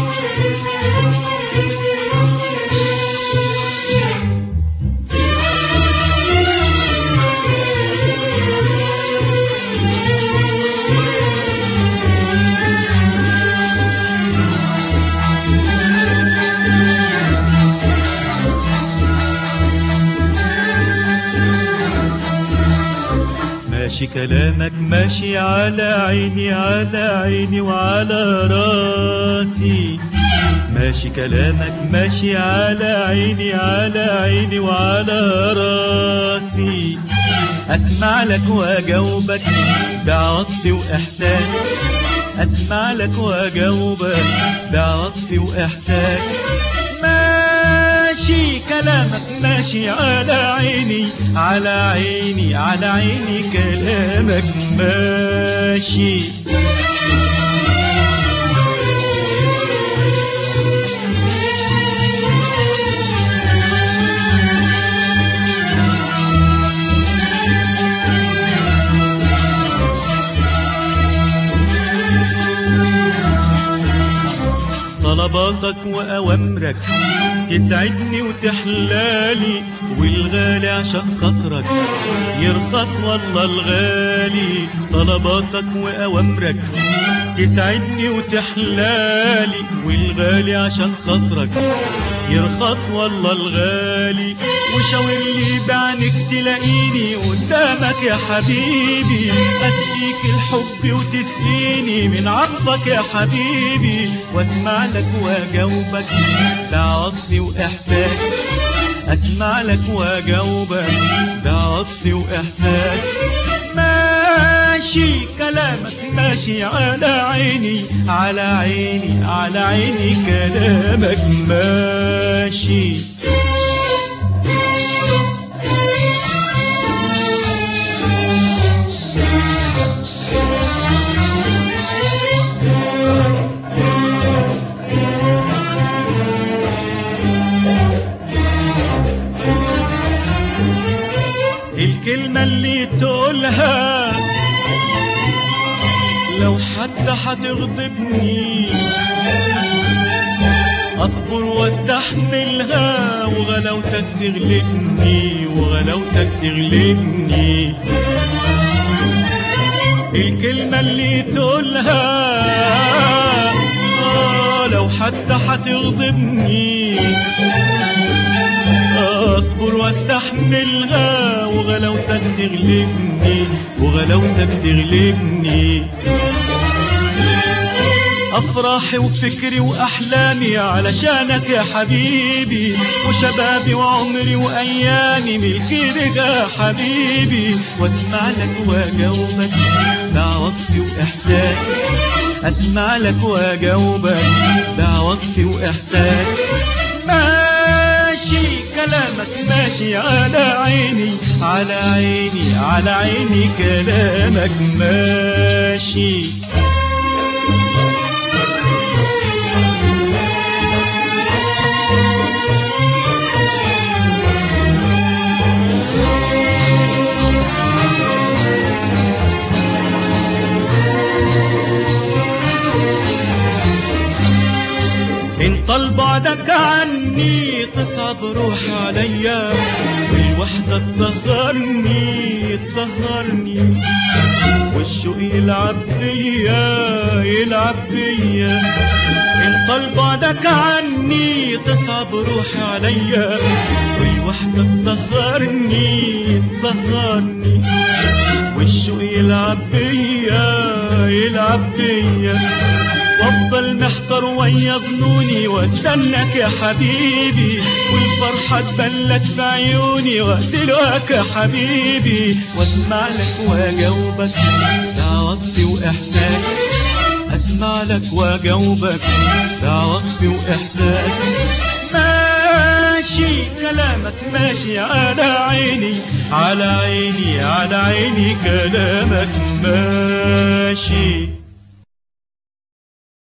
Música ماشي كلامك ماشي على عيني على عيني وعلى راسي. ماشي كلامك ماشي على عيني على عيني وعلى راسي. أسمع لك وأجاوبك بعطف وإحساس. أسمع لك وأجاوبك بعطف وإحساس. ماشي كلامك ماشي على عيني على عيني على عيني كلامك ماشي. طلباتك وأوامرك تسعدني وتحلالي والغالي عشان خاطرك يرخص والله الغالي طلباتك وأوامرك تسعدني وتحلالي والغالي عشان خاطرك يرخص والله الغالي. وشاور لي بعينك تلاقيني قدامك يا حبيبي. أسقيك الحب وتسقيني من عطفك يا حبيبي. وأسمع لك وأجاوبك بعطف وإحساس. أسمع لك وأجاوبك بعطف وإحساس. ماشي كلامك ماشي على عيني على عيني على عيني كلامك ماشي. الكلمة اللي تقولها لو حتى هتغضبني أصبر واستحملها وغلاوتك تغلبني وغلاوتك تغلبني. الكلمة اللي تقولها آه لو حتى هتغضبني أصبر واستحملها وغلاوتك تغلبني وغلاوتك تغلبني. افراحي وفكري وأحلامي علشانك يا حبيبي وشبابي وعمري وأيامي ملكي يا حبيبي. وأسمع لك وأجاوبك بعطفي وإحساسي. أسمع لك وأجاوبك بعطفي وإحساسي. ماشي كلامك ماشي على عيني على عيني على عيني كلامك ماشي. بعدك عني تصعب روحي عليا والوحدة تسهرني تسهرني. والشوق يلعب بيا؟ يلعب بيا. إن طال بعدك عني تصعب روحي عليا والوحدة تسهرني تسهرني. والشوق يلعب بيا يلعب بيا وافضل محتار ويا ظنوني واستناك يا حبيبي. والفرحة تبلت في عيوني واقتلك يا حبيبي. واسمع لك وأجاوبك بعطفي واحساسي أسمع لك وأجاوبك بعطفي واحساسي ماشي كلامك ماشي على عيني على عيني على عيني كلامك ماشي.